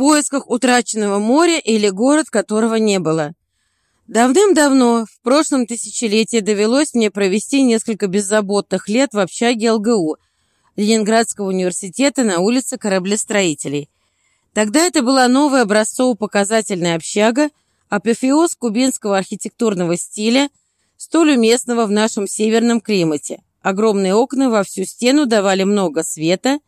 поисках утраченного моря или город, которого не было. Давным-давно, в прошлом тысячелетии, довелось мне провести несколько беззаботных лет в общаге ЛГУ Ленинградского университета на улице кораблестроителей. Тогда это была новая образцово-показательная общага, апофеоз кубинского архитектурного стиля, столь уместного в нашем северном климате. Огромные окна во всю стену давали много света,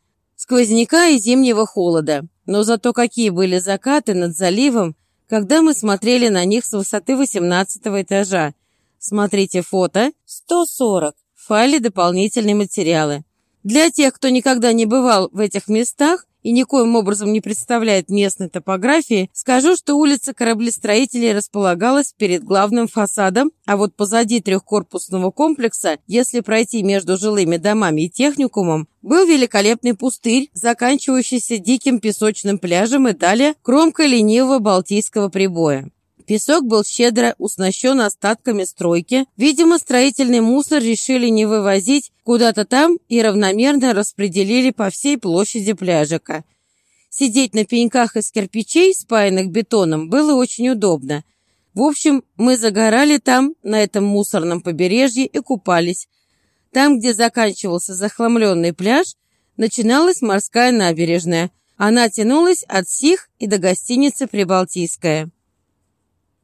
сквозняка и зимнего холода. Но зато какие были закаты над заливом, когда мы смотрели на них с высоты 18 этажа. Смотрите фото 140. В файле дополнительные материалы. Для тех, кто никогда не бывал в этих местах и никоим образом не представляет местной топографии, скажу, что улица кораблестроителей располагалась перед главным фасадом, а вот позади трехкорпусного комплекса, если пройти между жилыми домами и техникумом, был великолепный пустырь, заканчивающийся диким песочным пляжем и далее кромкой ленивого Балтийского прибоя. Песок был щедро уснащен остатками стройки. Видимо, строительный мусор решили не вывозить куда-то там и равномерно распределили по всей площади пляжика. Сидеть на пеньках из кирпичей, спаянных бетоном, было очень удобно. В общем, мы загорали там, на этом мусорном побережье, и купались. Там, где заканчивался захламленный пляж, начиналась морская набережная. Она тянулась от Сих и до гостиницы «Прибалтийская».